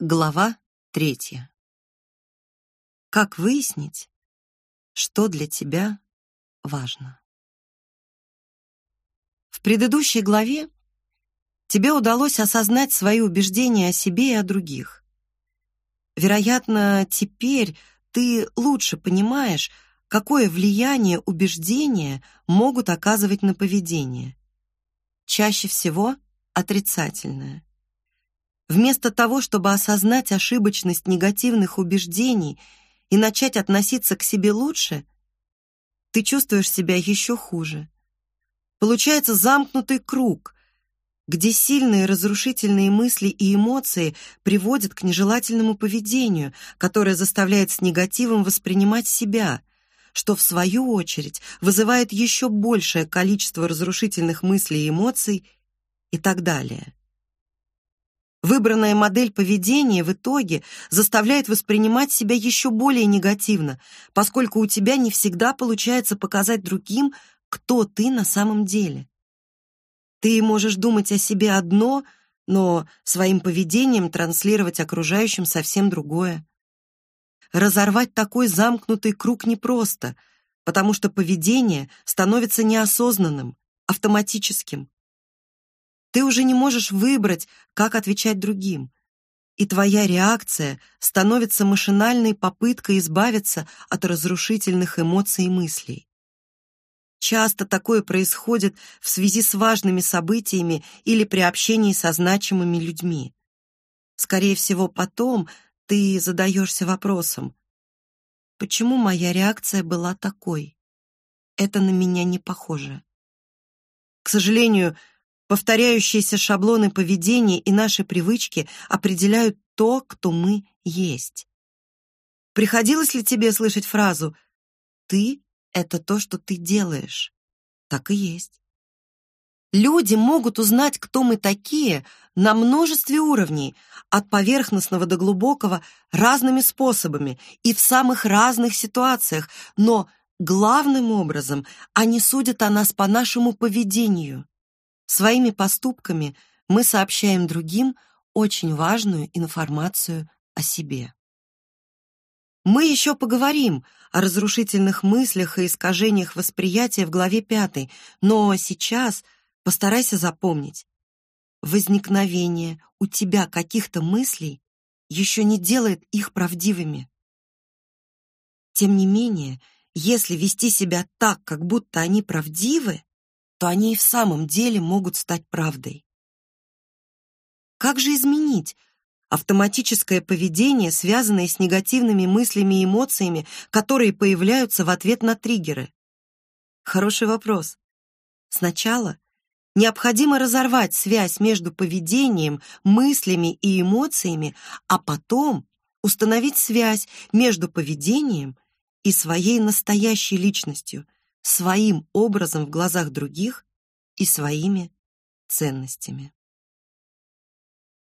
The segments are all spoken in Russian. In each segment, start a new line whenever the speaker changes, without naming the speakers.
Глава третья. Как выяснить, что для тебя важно? В предыдущей главе тебе удалось осознать свои убеждения о себе и о других. Вероятно, теперь ты лучше понимаешь, какое влияние убеждения могут оказывать на поведение. Чаще всего отрицательное. Вместо того, чтобы осознать ошибочность негативных убеждений и начать относиться к себе лучше, ты чувствуешь себя еще хуже. Получается замкнутый круг, где сильные разрушительные мысли и эмоции приводят к нежелательному поведению, которое заставляет с негативом воспринимать себя, что в свою очередь вызывает еще большее количество разрушительных мыслей и эмоций и так далее. Выбранная модель поведения в итоге заставляет воспринимать себя еще более негативно, поскольку у тебя не всегда получается показать другим, кто ты на самом деле. Ты можешь думать о себе одно, но своим поведением транслировать окружающим совсем другое. Разорвать такой замкнутый круг непросто, потому что поведение становится неосознанным, автоматическим. Ты уже не можешь выбрать, как отвечать другим. И твоя реакция становится машинальной попыткой избавиться от разрушительных эмоций и мыслей. Часто такое происходит в связи с важными событиями или при общении со значимыми людьми. Скорее всего, потом ты задаешься вопросом, почему моя реакция была такой? Это на меня не похоже. К сожалению, Повторяющиеся шаблоны поведения и наши привычки определяют то, кто мы есть. Приходилось ли тебе слышать фразу «ты — это то, что ты делаешь»? Так и есть. Люди могут узнать, кто мы такие, на множестве уровней, от поверхностного до глубокого, разными способами и в самых разных ситуациях, но главным образом они судят о нас по нашему поведению. Своими поступками мы сообщаем другим очень важную информацию о себе. Мы еще поговорим о разрушительных мыслях и искажениях восприятия в главе 5, но сейчас постарайся запомнить. Возникновение у тебя каких-то мыслей еще не делает их правдивыми. Тем не менее, если вести себя так, как будто они правдивы, то они и в самом деле могут стать правдой. Как же изменить автоматическое поведение, связанное с негативными мыслями и эмоциями, которые появляются в ответ на триггеры? Хороший вопрос. Сначала необходимо разорвать связь между поведением, мыслями и эмоциями, а потом установить связь между поведением и своей настоящей личностью – своим образом в глазах других и своими ценностями.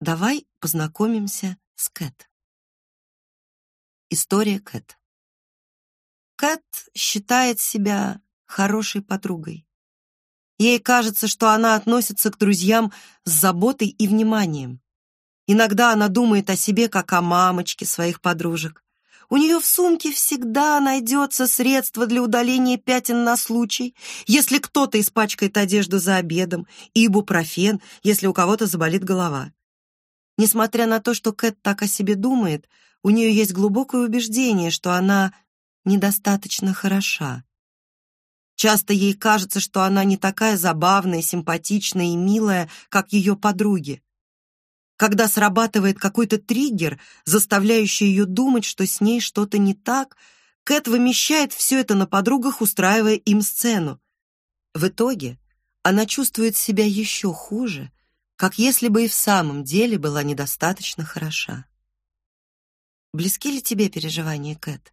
Давай познакомимся с Кэт. История Кэт. Кэт считает себя хорошей подругой. Ей кажется, что она относится к друзьям с заботой и вниманием. Иногда она думает о себе как о мамочке своих подружек. У нее в сумке всегда найдется средство для удаления пятен на случай, если кто-то испачкает одежду за обедом, ибупрофен, если у кого-то заболит голова. Несмотря на то, что Кэт так о себе думает, у нее есть глубокое убеждение, что она недостаточно хороша. Часто ей кажется, что она не такая забавная, симпатичная и милая, как ее подруги когда срабатывает какой-то триггер, заставляющий ее думать, что с ней что-то не так, Кэт вымещает все это на подругах, устраивая им сцену. В итоге она чувствует себя еще хуже, как если бы и в самом деле была недостаточно хороша. Близки ли тебе переживания, Кэт?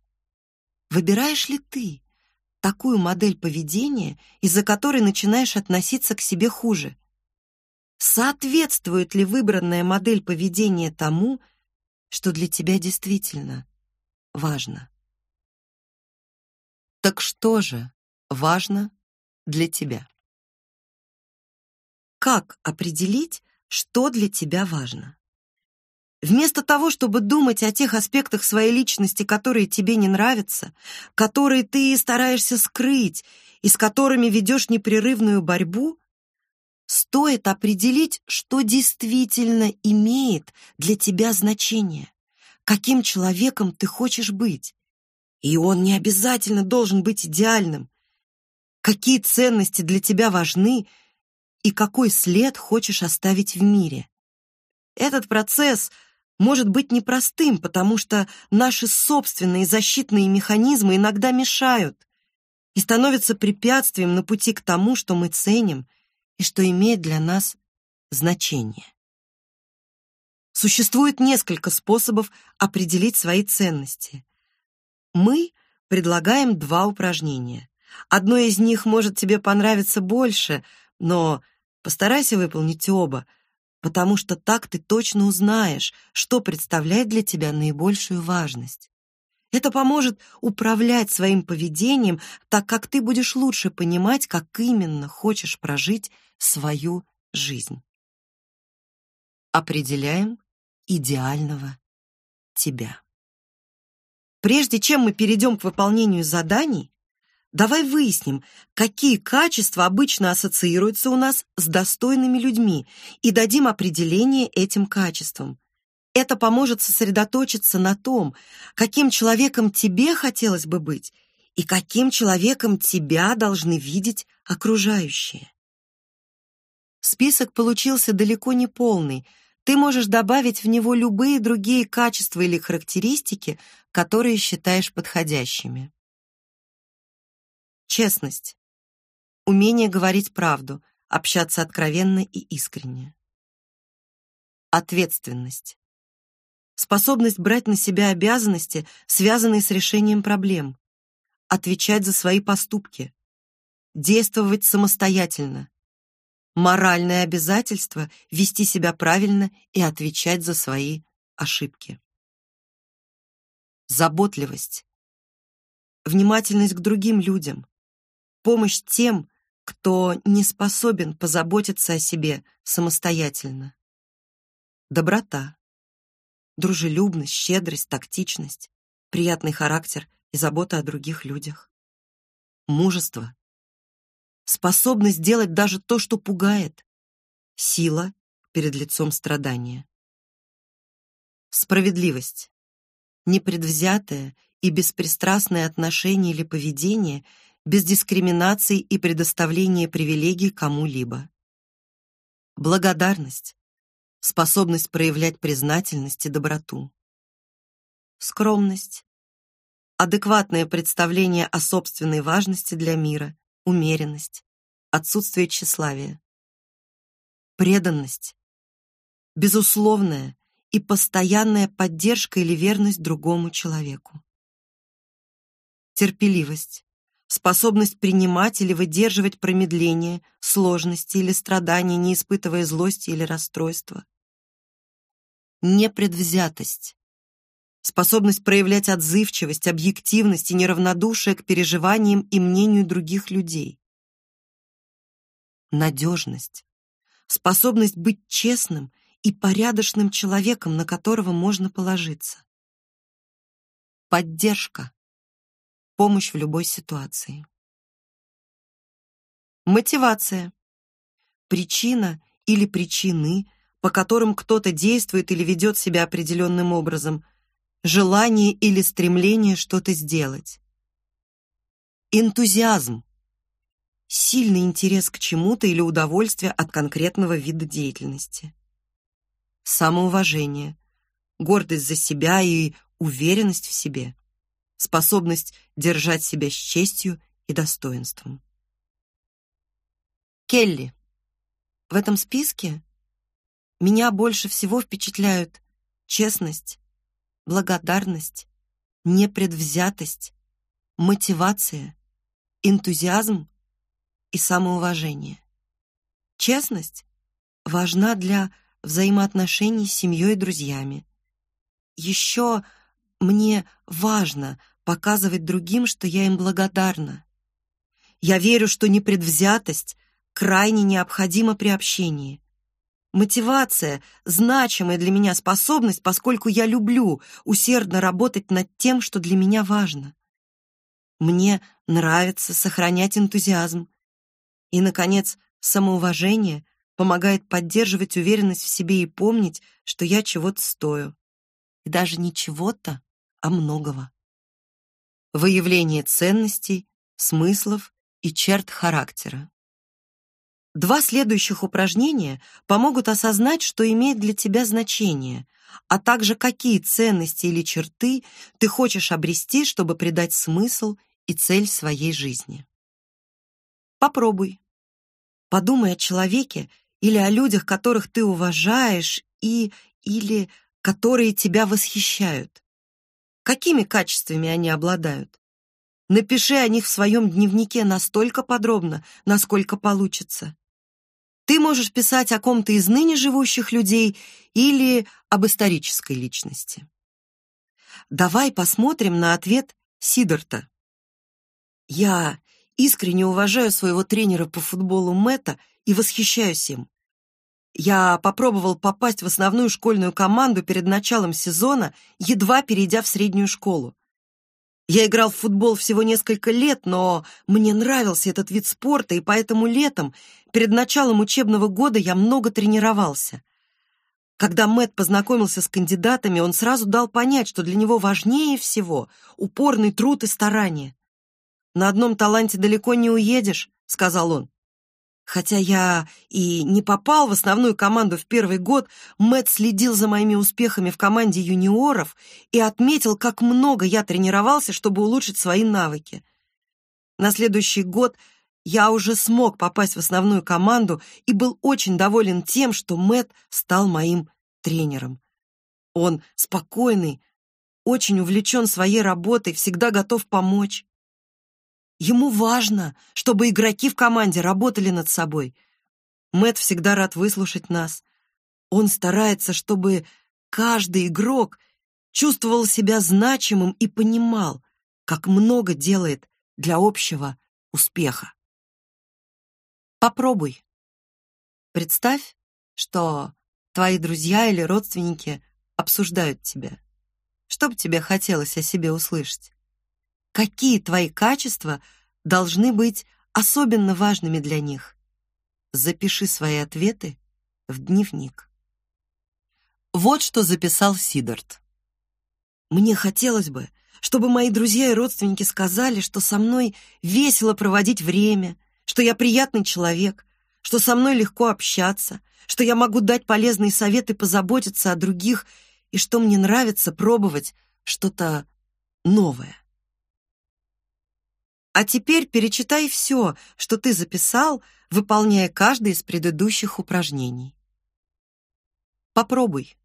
Выбираешь ли ты такую модель поведения, из-за которой начинаешь относиться к себе хуже? Соответствует ли выбранная модель поведения тому, что для тебя действительно важно? Так что же важно для тебя? Как определить, что для тебя важно? Вместо того, чтобы думать о тех аспектах своей личности, которые тебе не нравятся, которые ты стараешься скрыть и с которыми ведешь непрерывную борьбу, стоит определить, что действительно имеет для тебя значение, каким человеком ты хочешь быть. И он не обязательно должен быть идеальным. Какие ценности для тебя важны и какой след хочешь оставить в мире. Этот процесс может быть непростым, потому что наши собственные защитные механизмы иногда мешают и становятся препятствием на пути к тому, что мы ценим и что имеет для нас значение. Существует несколько способов определить свои ценности. Мы предлагаем два упражнения. Одно из них может тебе понравиться больше, но постарайся выполнить оба, потому что так ты точно узнаешь, что представляет для тебя наибольшую важность. Это поможет управлять своим поведением, так как ты будешь лучше понимать, как именно хочешь прожить свою жизнь. Определяем идеального тебя. Прежде чем мы перейдем к выполнению заданий, давай выясним, какие качества обычно ассоциируются у нас с достойными людьми и дадим определение этим качествам. Это поможет сосредоточиться на том, каким человеком тебе хотелось бы быть и каким человеком тебя должны видеть окружающие. Список получился далеко не полный. Ты можешь добавить в него любые другие качества или характеристики, которые считаешь подходящими. Честность. Умение говорить правду, общаться откровенно и искренне. Ответственность. Способность брать на себя обязанности, связанные с решением проблем. Отвечать за свои поступки. Действовать самостоятельно моральное обязательство вести себя правильно и отвечать за свои ошибки. Заботливость, внимательность к другим людям, помощь тем, кто не способен позаботиться о себе самостоятельно. Доброта, дружелюбность, щедрость, тактичность, приятный характер и забота о других людях. Мужество, способность делать даже то, что пугает, сила перед лицом страдания. Справедливость, непредвзятое и беспристрастное отношение или поведение без дискриминации и предоставления привилегий кому-либо. Благодарность, способность проявлять признательность и доброту. Скромность, адекватное представление о собственной важности для мира умеренность, отсутствие тщеславия. Преданность, безусловная и постоянная поддержка или верность другому человеку. Терпеливость, способность принимать или выдерживать промедление, сложности или страдания, не испытывая злости или расстройства. Непредвзятость, способность проявлять отзывчивость, объективность и неравнодушие к переживаниям и мнению других людей. Надежность, способность быть честным и порядочным человеком, на которого можно положиться. Поддержка, помощь в любой ситуации. Мотивация, причина или причины, по которым кто-то действует или ведет себя определенным образом – желание или стремление что-то сделать. Энтузиазм. Сильный интерес к чему-то или удовольствие от конкретного вида деятельности. Самоуважение. Гордость за себя и уверенность в себе. Способность держать себя с честью и достоинством. Келли. В этом списке меня больше всего впечатляют честность, благодарность, непредвзятость, мотивация, энтузиазм и самоуважение. Честность важна для взаимоотношений с семьей и друзьями. Еще мне важно показывать другим, что я им благодарна. Я верю, что непредвзятость крайне необходима при общении. Мотивация, значимая для меня способность, поскольку я люблю усердно работать над тем, что для меня важно. Мне нравится сохранять энтузиазм. И, наконец, самоуважение помогает поддерживать уверенность в себе и помнить, что я чего-то стою. И даже не чего-то, а многого. Выявление ценностей, смыслов и черт характера. Два следующих упражнения помогут осознать, что имеет для тебя значение, а также какие ценности или черты ты хочешь обрести, чтобы придать смысл и цель своей жизни. Попробуй. Подумай о человеке или о людях, которых ты уважаешь и или которые тебя восхищают. Какими качествами они обладают? Напиши о них в своем дневнике настолько подробно, насколько получится. Ты можешь писать о ком-то из ныне живущих людей или об исторической личности. Давай посмотрим на ответ Сидорта. Я искренне уважаю своего тренера по футболу Мэтта и восхищаюсь им. Я попробовал попасть в основную школьную команду перед началом сезона, едва перейдя в среднюю школу. Я играл в футбол всего несколько лет, но мне нравился этот вид спорта, и поэтому летом, перед началом учебного года, я много тренировался. Когда Мэт познакомился с кандидатами, он сразу дал понять, что для него важнее всего упорный труд и старание. «На одном таланте далеко не уедешь», — сказал он. Хотя я и не попал в основную команду в первый год, Мэтт следил за моими успехами в команде юниоров и отметил, как много я тренировался, чтобы улучшить свои навыки. На следующий год я уже смог попасть в основную команду и был очень доволен тем, что Мэтт стал моим тренером. Он спокойный, очень увлечен своей работой, всегда готов помочь. Ему важно, чтобы игроки в команде работали над собой. Мэт всегда рад выслушать нас. Он старается, чтобы каждый игрок чувствовал себя значимым и понимал, как много делает для общего успеха. Попробуй. Представь, что твои друзья или родственники обсуждают тебя. Что бы тебе хотелось о себе услышать? Какие твои качества должны быть особенно важными для них. Запиши свои ответы в дневник. Вот что записал Сидорт. Мне хотелось бы, чтобы мои друзья и родственники сказали, что со мной весело проводить время, что я приятный человек, что со мной легко общаться, что я могу дать полезные советы, позаботиться о других и что мне нравится пробовать что-то новое. А теперь перечитай все, что ты записал, выполняя каждое из предыдущих упражнений. Попробуй.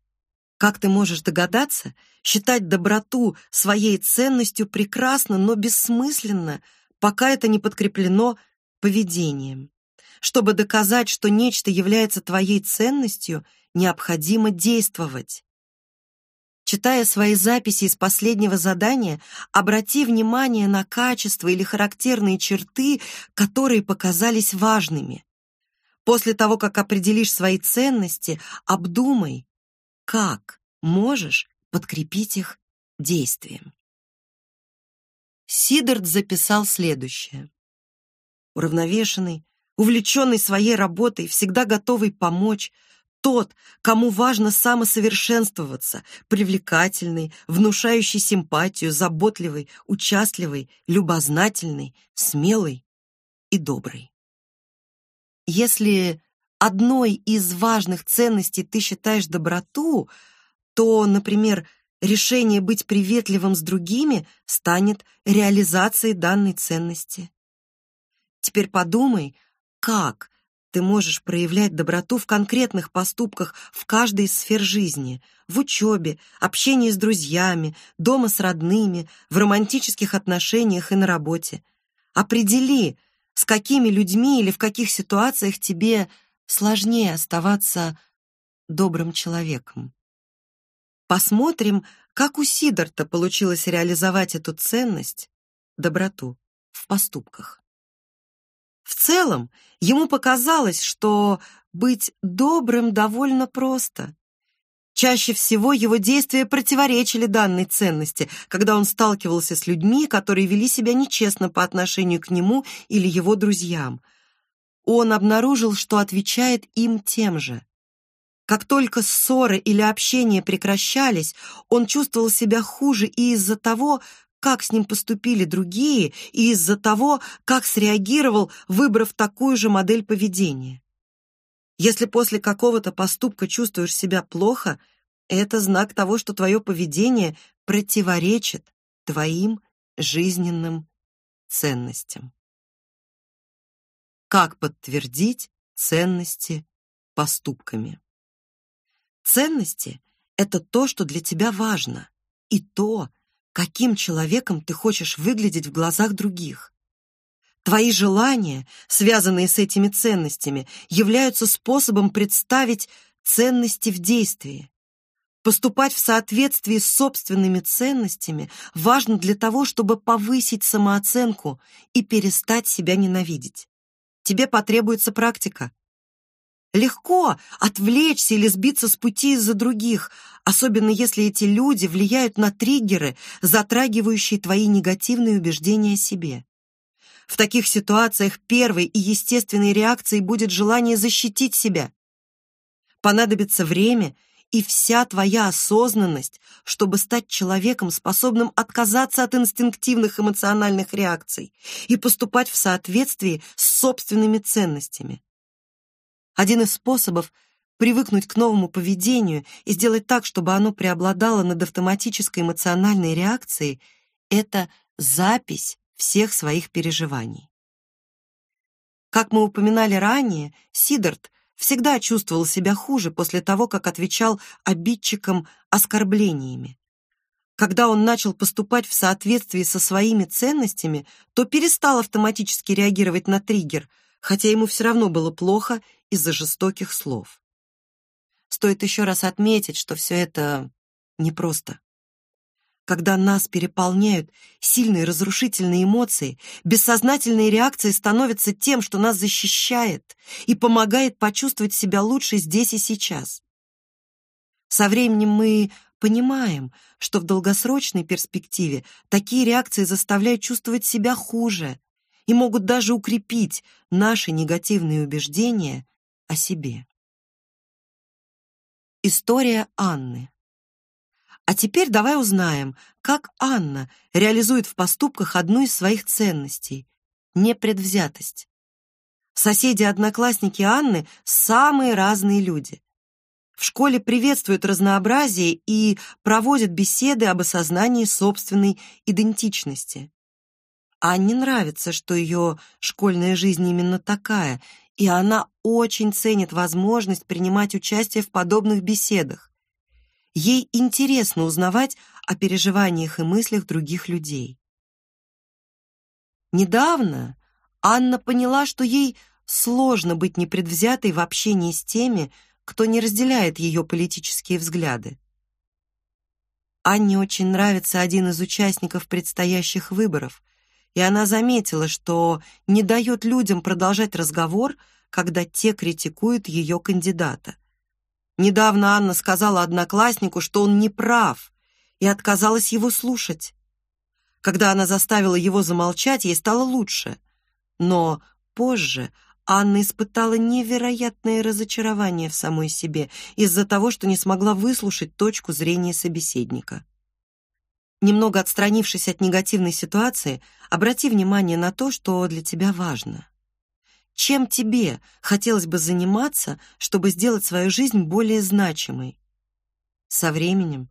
Как ты можешь догадаться, считать доброту своей ценностью прекрасно, но бессмысленно, пока это не подкреплено поведением. Чтобы доказать, что нечто является твоей ценностью, необходимо действовать. Читая свои записи из последнего задания, обрати внимание на качества или характерные черты, которые показались важными. После того, как определишь свои ценности, обдумай, как можешь подкрепить их действием. Сидорт записал следующее. Уравновешенный, увлеченный своей работой, всегда готовый помочь, тот, кому важно самосовершенствоваться, привлекательный, внушающий симпатию, заботливый, участливый, любознательный, смелый и добрый. Если одной из важных ценностей ты считаешь доброту, то, например, решение быть приветливым с другими станет реализацией данной ценности. Теперь подумай, как ты можешь проявлять доброту в конкретных поступках в каждой из сфер жизни, в учебе, общении с друзьями, дома с родными, в романтических отношениях и на работе. Определи, с какими людьми или в каких ситуациях тебе сложнее оставаться добрым человеком. Посмотрим, как у Сидорта получилось реализовать эту ценность, доброту, в поступках. В целом, ему показалось, что быть добрым довольно просто. Чаще всего его действия противоречили данной ценности, когда он сталкивался с людьми, которые вели себя нечестно по отношению к нему или его друзьям. Он обнаружил, что отвечает им тем же. Как только ссоры или общение прекращались, он чувствовал себя хуже и из-за того, как с ним поступили другие, и из-за того, как среагировал, выбрав такую же модель поведения. Если после какого-то поступка чувствуешь себя плохо, это знак того, что твое поведение противоречит твоим жизненным ценностям. Как подтвердить ценности поступками? Ценности — это то, что для тебя важно, и то, каким человеком ты хочешь выглядеть в глазах других. Твои желания, связанные с этими ценностями, являются способом представить ценности в действии. Поступать в соответствии с собственными ценностями важно для того, чтобы повысить самооценку и перестать себя ненавидеть. Тебе потребуется практика. Легко отвлечься или сбиться с пути из-за других, особенно если эти люди влияют на триггеры, затрагивающие твои негативные убеждения о себе. В таких ситуациях первой и естественной реакцией будет желание защитить себя. Понадобится время и вся твоя осознанность, чтобы стать человеком, способным отказаться от инстинктивных эмоциональных реакций и поступать в соответствии с собственными ценностями. Один из способов привыкнуть к новому поведению и сделать так, чтобы оно преобладало над автоматической эмоциональной реакцией, это запись всех своих переживаний. Как мы упоминали ранее, Сидорт всегда чувствовал себя хуже после того, как отвечал обидчикам оскорблениями. Когда он начал поступать в соответствии со своими ценностями, то перестал автоматически реагировать на триггер, хотя ему все равно было плохо из-за жестоких слов. Стоит еще раз отметить, что все это непросто. Когда нас переполняют сильные разрушительные эмоции, бессознательные реакции становятся тем, что нас защищает и помогает почувствовать себя лучше здесь и сейчас. Со временем мы понимаем, что в долгосрочной перспективе такие реакции заставляют чувствовать себя хуже и могут даже укрепить наши негативные убеждения о себе. История Анны. А теперь давай узнаем, как Анна реализует в поступках одну из своих ценностей — непредвзятость. Соседи-одноклассники Анны — самые разные люди. В школе приветствуют разнообразие и проводят беседы об осознании собственной идентичности. Анне нравится, что ее школьная жизнь именно такая, и она очень ценит возможность принимать участие в подобных беседах. Ей интересно узнавать о переживаниях и мыслях других людей. Недавно Анна поняла, что ей сложно быть непредвзятой в общении с теми, кто не разделяет ее политические взгляды. Анне очень нравится один из участников предстоящих выборов, и она заметила, что не дает людям продолжать разговор, когда те критикуют ее кандидата. Недавно Анна сказала однокласснику, что он не прав, и отказалась его слушать. Когда она заставила его замолчать, ей стало лучше. Но позже Анна испытала невероятное разочарование в самой себе из-за того, что не смогла выслушать точку зрения собеседника. Немного отстранившись от негативной ситуации, обрати внимание на то, что для тебя важно. Чем тебе хотелось бы заниматься, чтобы сделать свою жизнь более значимой? Со временем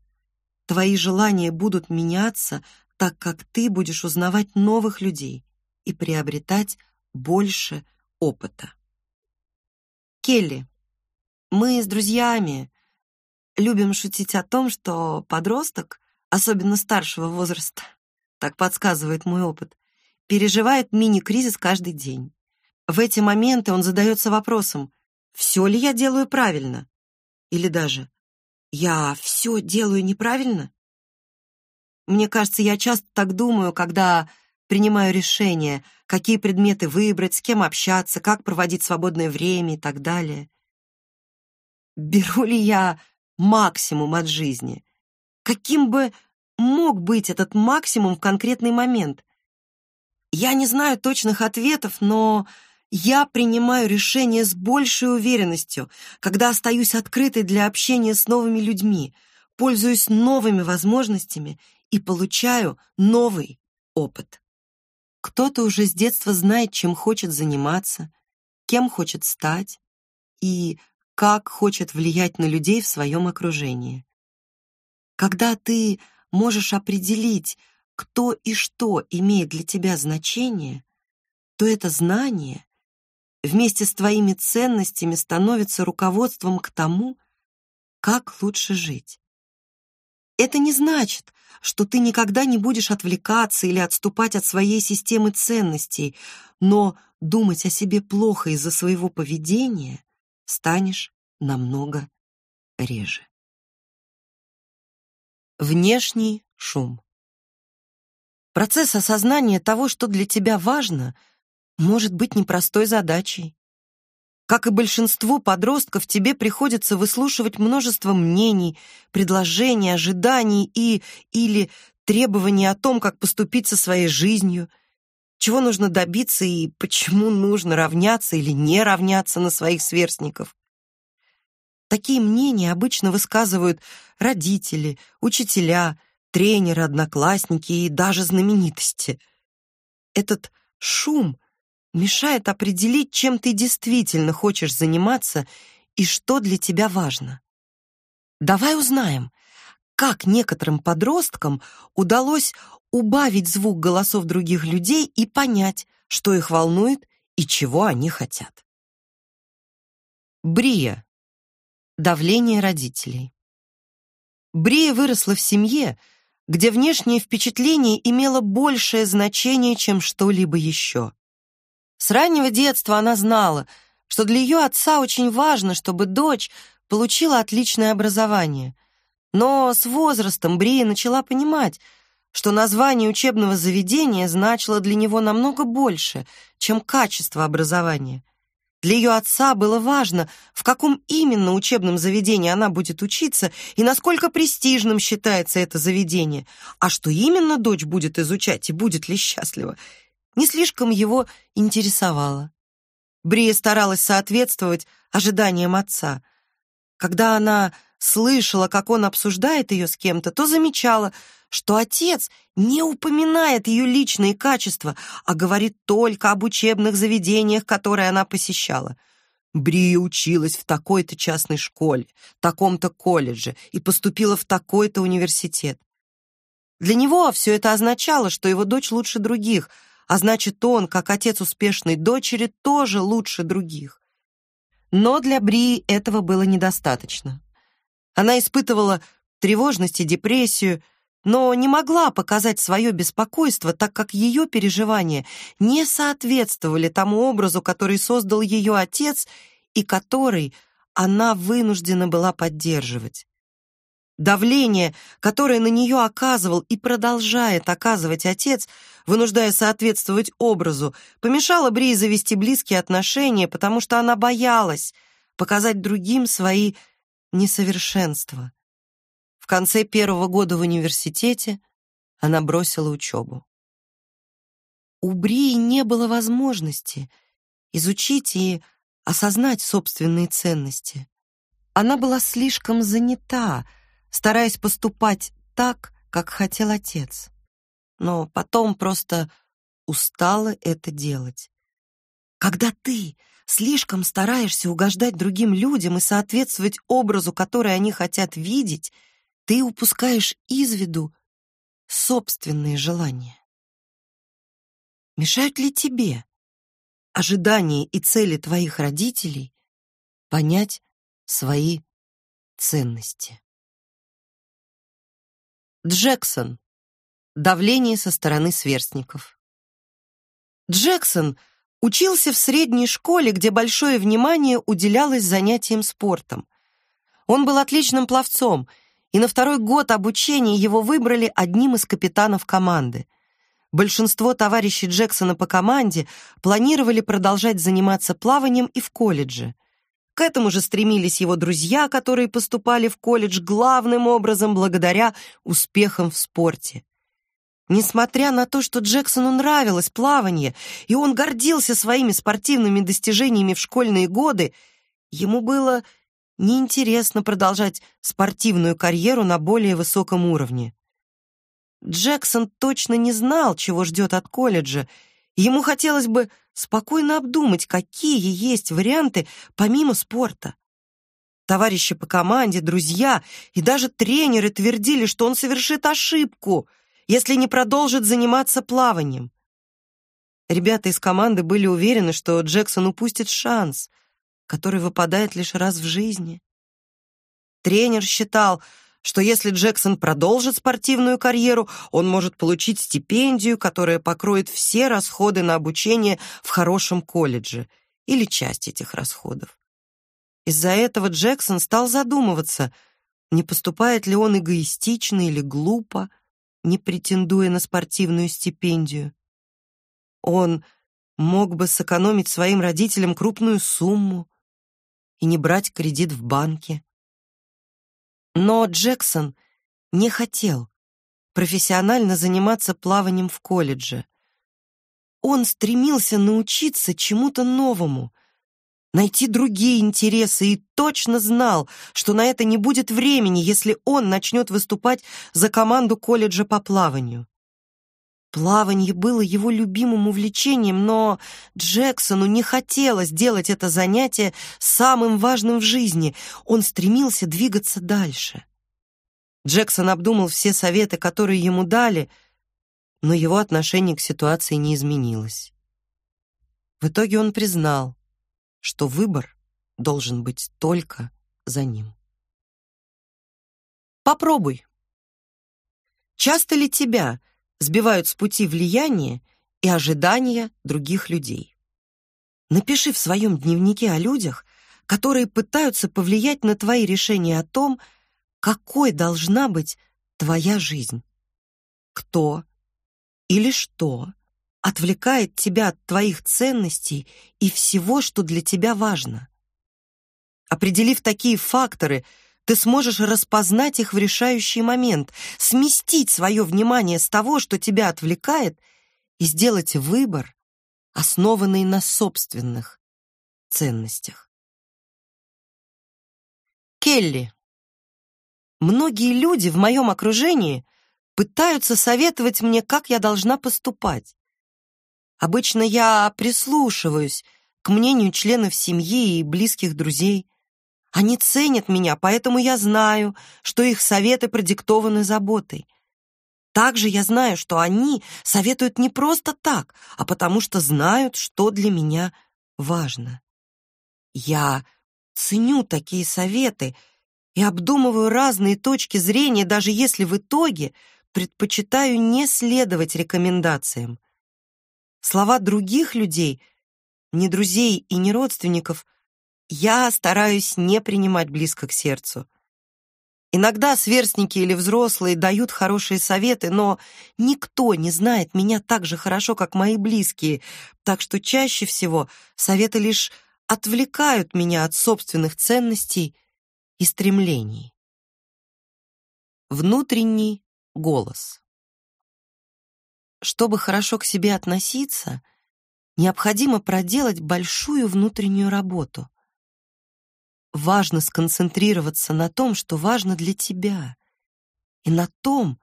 твои желания будут меняться, так как ты будешь узнавать новых людей и приобретать больше опыта. Келли, мы с друзьями любим шутить о том, что подросток, особенно старшего возраста, так подсказывает мой опыт, переживает мини-кризис каждый день. В эти моменты он задается вопросом, все ли я делаю правильно? Или даже, я все делаю неправильно? Мне кажется, я часто так думаю, когда принимаю решения, какие предметы выбрать, с кем общаться, как проводить свободное время и так далее. Беру ли я максимум от жизни? Каким бы мог быть этот максимум в конкретный момент? Я не знаю точных ответов, но я принимаю решения с большей уверенностью, когда остаюсь открытой для общения с новыми людьми, пользуюсь новыми возможностями и получаю новый опыт. Кто-то уже с детства знает, чем хочет заниматься, кем хочет стать и как хочет влиять на людей в своем окружении. Когда ты можешь определить, кто и что имеет для тебя значение, то это знание вместе с твоими ценностями становится руководством к тому, как лучше жить. Это не значит, что ты никогда не будешь отвлекаться или отступать от своей системы ценностей, но думать о себе плохо из-за своего поведения станешь намного реже. Внешний шум. Процесс осознания того, что для тебя важно — может быть непростой задачей. Как и большинству подростков, тебе приходится выслушивать множество мнений, предложений, ожиданий и или требований о том, как поступить со своей жизнью, чего нужно добиться и почему нужно равняться или не равняться на своих сверстников. Такие мнения обычно высказывают родители, учителя, тренеры, одноклассники и даже знаменитости. Этот шум — мешает определить, чем ты действительно хочешь заниматься и что для тебя важно. Давай узнаем, как некоторым подросткам удалось убавить звук голосов других людей и понять, что их волнует и чего они хотят. Брия. Давление родителей. Брия выросла в семье, где внешнее впечатление имело большее значение, чем что-либо еще. С раннего детства она знала, что для ее отца очень важно, чтобы дочь получила отличное образование. Но с возрастом Брия начала понимать, что название учебного заведения значило для него намного больше, чем качество образования. Для ее отца было важно, в каком именно учебном заведении она будет учиться и насколько престижным считается это заведение, а что именно дочь будет изучать и будет ли счастлива, не слишком его интересовало. Брия старалась соответствовать ожиданиям отца. Когда она слышала, как он обсуждает ее с кем-то, то замечала, что отец не упоминает ее личные качества, а говорит только об учебных заведениях, которые она посещала. Брия училась в такой-то частной школе, таком-то колледже и поступила в такой-то университет. Для него все это означало, что его дочь лучше других — а значит, он, как отец успешной дочери, тоже лучше других. Но для Брии этого было недостаточно. Она испытывала тревожность и депрессию, но не могла показать свое беспокойство, так как ее переживания не соответствовали тому образу, который создал ее отец и который она вынуждена была поддерживать. Давление, которое на нее оказывал и продолжает оказывать отец, вынуждая соответствовать образу, помешало Брии завести близкие отношения, потому что она боялась показать другим свои несовершенства. Конце первого года в университете она бросила учебу. У Брии не было возможности изучить и осознать собственные ценности. Она была слишком занята, стараясь поступать так, как хотел отец. Но потом просто устала это делать. Когда ты слишком стараешься угождать другим людям и соответствовать образу, который они хотят видеть, ты упускаешь из виду собственные желания. Мешают ли тебе ожидания и цели твоих родителей понять свои ценности? Джексон. Давление со стороны сверстников. Джексон учился в средней школе, где большое внимание уделялось занятиям спортом. Он был отличным пловцом, и на второй год обучения его выбрали одним из капитанов команды. Большинство товарищей Джексона по команде планировали продолжать заниматься плаванием и в колледже. К этому же стремились его друзья, которые поступали в колледж главным образом благодаря успехам в спорте. Несмотря на то, что Джексону нравилось плавание, и он гордился своими спортивными достижениями в школьные годы, ему было неинтересно продолжать спортивную карьеру на более высоком уровне. Джексон точно не знал, чего ждет от колледжа. Ему хотелось бы спокойно обдумать, какие есть варианты помимо спорта. Товарищи по команде, друзья и даже тренеры твердили, что он совершит ошибку, если не продолжит заниматься плаванием. Ребята из команды были уверены, что Джексон упустит шанс, который выпадает лишь раз в жизни. Тренер считал, что если Джексон продолжит спортивную карьеру, он может получить стипендию, которая покроет все расходы на обучение в хорошем колледже или часть этих расходов. Из-за этого Джексон стал задумываться, не поступает ли он эгоистично или глупо, не претендуя на спортивную стипендию. Он мог бы сэкономить своим родителям крупную сумму и не брать кредит в банке. Но Джексон не хотел профессионально заниматься плаванием в колледже. Он стремился научиться чему-то новому, найти другие интересы и точно знал, что на это не будет времени, если он начнет выступать за команду колледжа по плаванию. Плавание было его любимым увлечением, но Джексону не хотелось делать это занятие самым важным в жизни. Он стремился двигаться дальше. Джексон обдумал все советы, которые ему дали, но его отношение к ситуации не изменилось. В итоге он признал, что выбор должен быть только за ним. Попробуй. Часто ли тебя сбивают с пути влияние и ожидания других людей. Напиши в своем дневнике о людях, которые пытаются повлиять на твои решения о том, какой должна быть твоя жизнь. Кто или что отвлекает тебя от твоих ценностей и всего, что для тебя важно. Определив такие факторы, ты сможешь распознать их в решающий момент, сместить свое внимание с того, что тебя отвлекает, и сделать выбор, основанный на собственных ценностях. Келли. Многие люди в моем окружении пытаются советовать мне, как я должна поступать. Обычно я прислушиваюсь к мнению членов семьи и близких друзей – они ценят меня, поэтому я знаю, что их советы продиктованы заботой. Также я знаю, что они советуют не просто так, а потому что знают, что для меня важно. Я ценю такие советы и обдумываю разные точки зрения, даже если в итоге предпочитаю не следовать рекомендациям. Слова других людей, не друзей и не родственников – я стараюсь не принимать близко к сердцу. Иногда сверстники или взрослые дают хорошие советы, но никто не знает меня так же хорошо, как мои близкие, так что чаще всего советы лишь отвлекают меня от собственных ценностей и стремлений. Внутренний голос. Чтобы хорошо к себе относиться, необходимо проделать большую внутреннюю работу важно сконцентрироваться на том, что важно для тебя, и на том,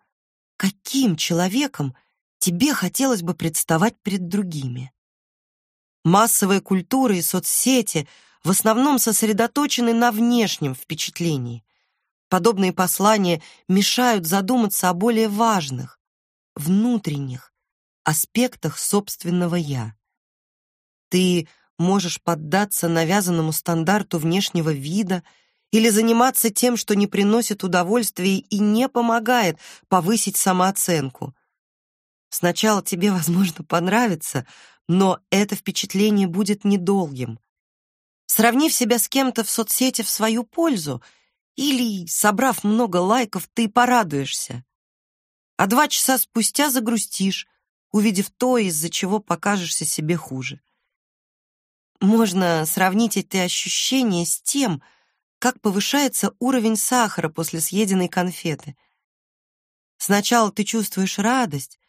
каким человеком тебе хотелось бы представать перед другими. Массовая культура и соцсети в основном сосредоточены на внешнем впечатлении. Подобные послания мешают задуматься о более важных, внутренних аспектах собственного «я». Ты можешь поддаться навязанному стандарту внешнего вида или заниматься тем, что не приносит удовольствия и не помогает повысить самооценку. Сначала тебе, возможно, понравится, но это впечатление будет недолгим. Сравнив себя с кем-то в соцсети в свою пользу, или, собрав много лайков, ты порадуешься. А два часа спустя загрустишь, увидев то, из-за чего покажешься себе хуже. Можно сравнить эти ощущения с тем, как повышается уровень сахара после съеденной конфеты. Сначала ты чувствуешь радость,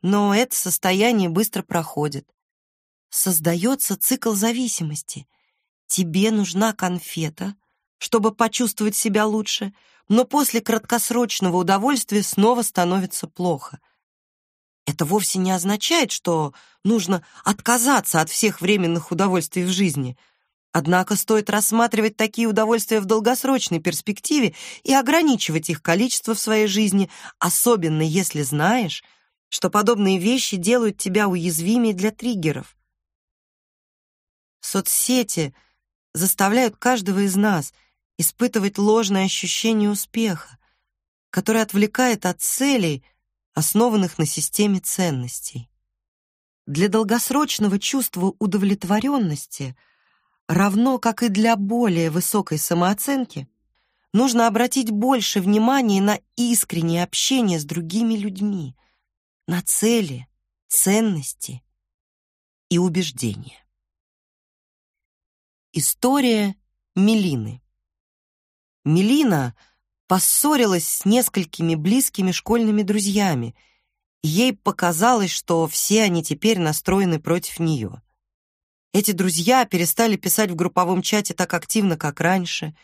но это состояние быстро проходит. Создается цикл зависимости. Тебе нужна конфета, чтобы почувствовать себя лучше, но после краткосрочного удовольствия снова становится плохо. Это вовсе не означает, что нужно отказаться от всех временных удовольствий в жизни — Однако стоит рассматривать такие удовольствия в долгосрочной перспективе и ограничивать их количество в своей жизни, особенно если знаешь, что подобные вещи делают тебя уязвимее для триггеров. Соцсети заставляют каждого из нас испытывать ложное ощущение успеха, которое отвлекает от целей, основанных на системе ценностей. Для долгосрочного чувства удовлетворенности – равно как и для более высокой самооценки, нужно обратить больше внимания на искреннее общение с другими людьми, на цели, ценности и убеждения. История Мелины. Мелина поссорилась с несколькими близкими школьными друзьями, ей показалось, что все они теперь настроены против нее. Эти друзья перестали писать в групповом чате так активно, как раньше.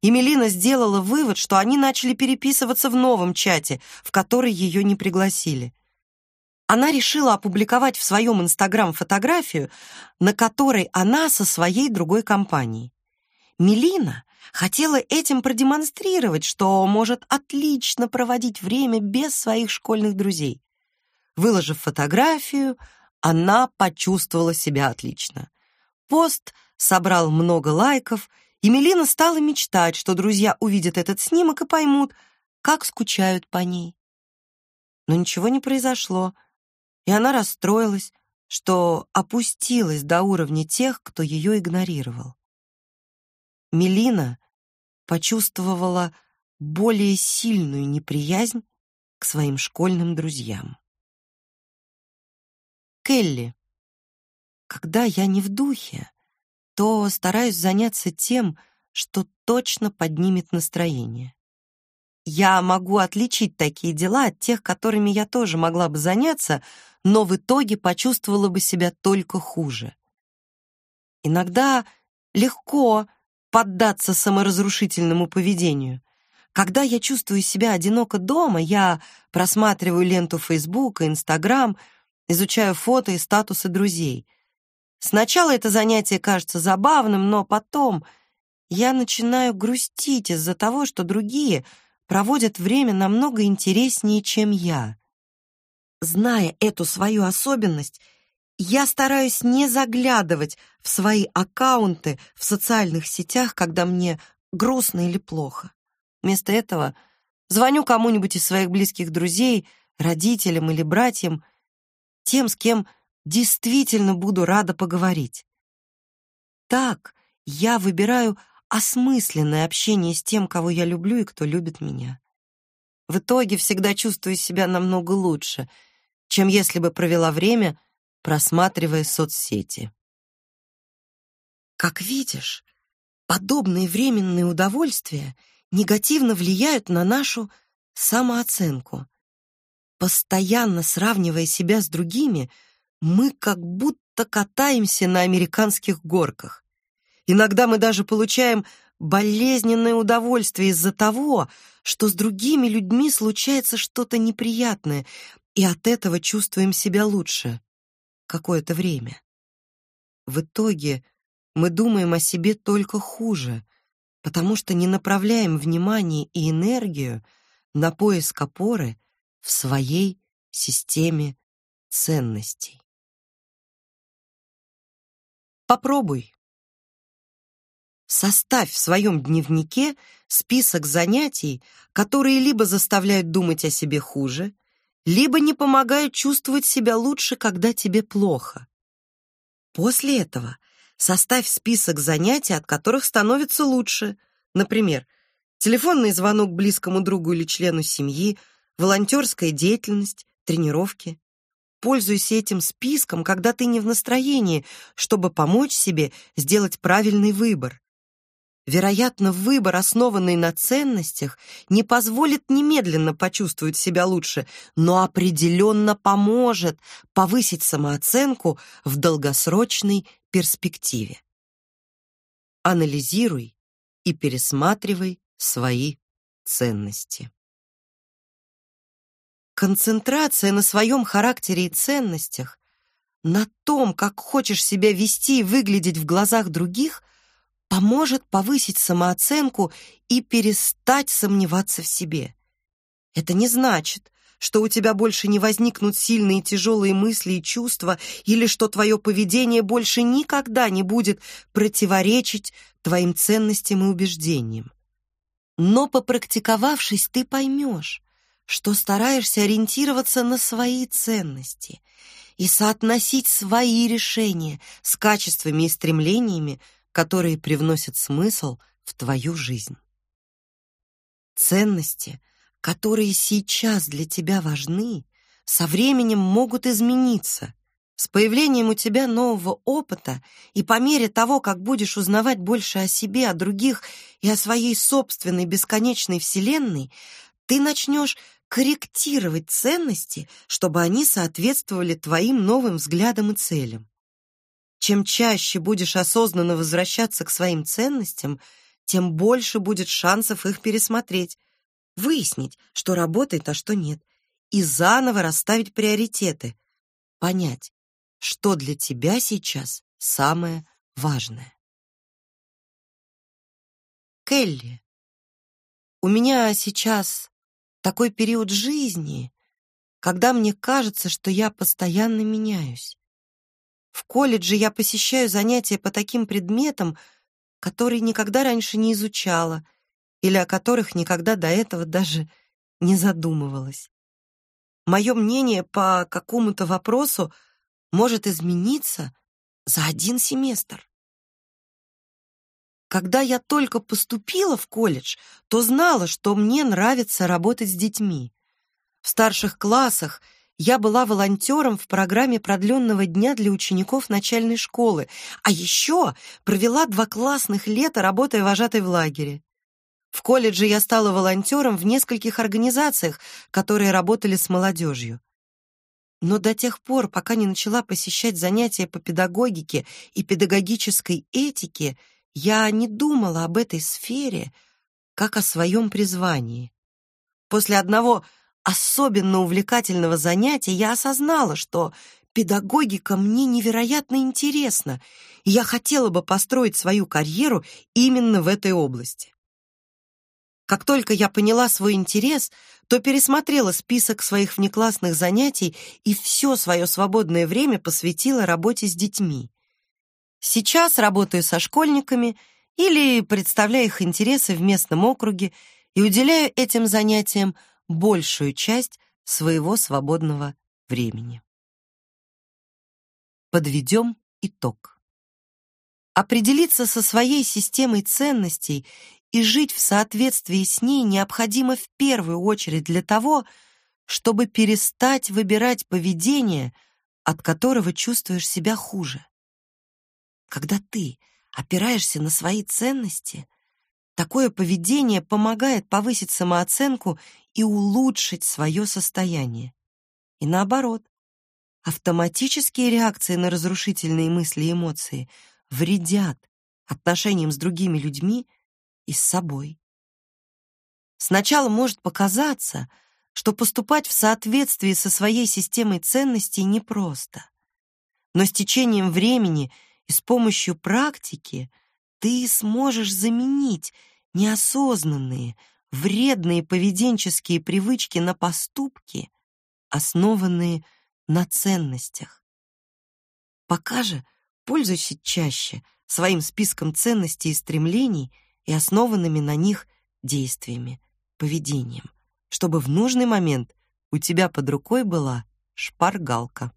И Мелина сделала вывод, что они начали переписываться в новом чате, в который ее не пригласили. Она решила опубликовать в своем Инстаграм фотографию, на которой она со своей другой компанией. Мелина хотела этим продемонстрировать, что может отлично проводить время без своих школьных друзей. Выложив фотографию, она почувствовала себя отлично. Пост собрал много лайков, и Мелина стала мечтать, что друзья увидят этот снимок и поймут, как скучают по ней. Но ничего не произошло, и она расстроилась, что опустилась до уровня тех, кто ее игнорировал. Мелина почувствовала более сильную неприязнь к своим школьным друзьям. Келли. Когда я не в духе, то стараюсь заняться тем, что точно поднимет настроение. Я могу отличить такие дела от тех, которыми я тоже могла бы заняться, но в итоге почувствовала бы себя только хуже. Иногда легко поддаться саморазрушительному поведению. Когда я чувствую себя одиноко дома, я просматриваю ленту и Instagram, изучаю фото и статусы друзей — Сначала это занятие кажется забавным, но потом я начинаю грустить из-за того, что другие проводят время намного интереснее, чем я. Зная эту свою особенность, я стараюсь не заглядывать в свои аккаунты в социальных сетях, когда мне грустно или плохо. Вместо этого звоню кому-нибудь из своих близких друзей, родителям или братьям, тем, с кем действительно буду рада поговорить. Так я выбираю осмысленное общение с тем, кого я люблю и кто любит меня. В итоге всегда чувствую себя намного лучше, чем если бы провела время, просматривая соцсети. Как видишь, подобные временные удовольствия негативно влияют на нашу самооценку. Постоянно сравнивая себя с другими — мы как будто катаемся на американских горках. Иногда мы даже получаем болезненное удовольствие из-за того, что с другими людьми случается что-то неприятное, и от этого чувствуем себя лучше какое-то время. В итоге мы думаем о себе только хуже, потому что не направляем внимание и энергию на поиск опоры в своей системе ценностей. Попробуй. Составь в своем дневнике список занятий, которые либо заставляют думать о себе хуже, либо не помогают чувствовать себя лучше, когда тебе плохо. После этого составь список занятий, от которых становится лучше. Например, телефонный звонок близкому другу или члену семьи, волонтерская деятельность, тренировки. пользуйся этим списком, когда ты не в настроении, чтобы помочь себе сделать правильный выбор. Вероятно, выбор, основанный на ценностях, не позволит немедленно почувствовать себя лучше, но определенно поможет повысить самооценку в долгосрочной перспективе. Анализируй и пересматривай свои ценности. Концентрация на своем характере и ценностях, на том, как хочешь себя вести и выглядеть в глазах других, поможет повысить самооценку и перестать сомневаться в себе. Это не значит, что у тебя больше не возникнут сильные тяжелые мысли и чувства, или что твое поведение больше никогда не будет противоречить твоим ценностям и убеждениям. Но попрактиковавшись, ты поймешь, что стараешься ориентироваться на свои ценности и соотносить свои решения с качествами и стремлениями, которые привносят смысл в твою жизнь. Ценности, которые сейчас для тебя важны, со временем могут измениться. С появлением у тебя нового опыта и по мере того, как будешь узнавать больше о себе, о других и о своей собственной бесконечной вселенной, ты начнешь корректировать ценности, чтобы они соответствовали твоим новым взглядам и целям. Чем чаще будешь осознанно возвращаться к своим ценностям, тем больше будет шансов их пересмотреть, выяснить, что работает, а что нет, и заново расставить приоритеты, понять, что для тебя сейчас самое важное. Келли, у меня сейчас такой период жизни, когда мне кажется, что я постоянно меняюсь. В колледже я посещаю занятия по таким предметам, которые никогда раньше не изучала или о которых никогда до этого даже не задумывалась. Мое мнение по какому-то вопросу может измениться за один семестр. Когда я только поступила в колледж, то знала, что мне нравится работать с детьми. В старших классах я была волонтером в программе продленного дня для учеников начальной школы, а еще провела два классных лета, работая вожатой в лагере. В колледже я стала волонтером в нескольких организациях, которые работали с молодежью. Но до тех пор, пока не начала посещать занятия по педагогике и педагогической этике, я не думала об этой сфере как о своем призвании. После одного особенно увлекательного занятия я осознала, что педагогика мне невероятно интересна, и я хотела бы построить свою карьеру именно в этой области. Как только я поняла свой интерес, то пересмотрела список своих внеклассных занятий и все свое свободное время посвятила работе с детьми. Сейчас работаю со школьниками или представляю их интересы в местном округе и уделяю этим занятиям большую часть своего свободного времени. Подведем итог. Определиться со своей системой ценностей и жить в соответствии с ней необходимо в первую очередь для того, чтобы перестать выбирать поведение, от которого чувствуешь себя хуже. Когда ты опираешься на свои ценности, такое поведение помогает повысить самооценку и улучшить свое состояние. И наоборот, автоматические реакции на разрушительные мысли и эмоции вредят отношениям с другими людьми и с собой. Сначала может показаться, что поступать в соответствии со своей системой ценностей непросто. Но с течением времени – и с помощью практики ты сможешь заменить неосознанные, вредные поведенческие привычки на поступки, основанные на ценностях. Пока же пользуйся чаще своим списком ценностей и стремлений и основанными на них действиями, поведением, чтобы в нужный момент у тебя под рукой была шпаргалка.